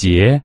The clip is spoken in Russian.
те,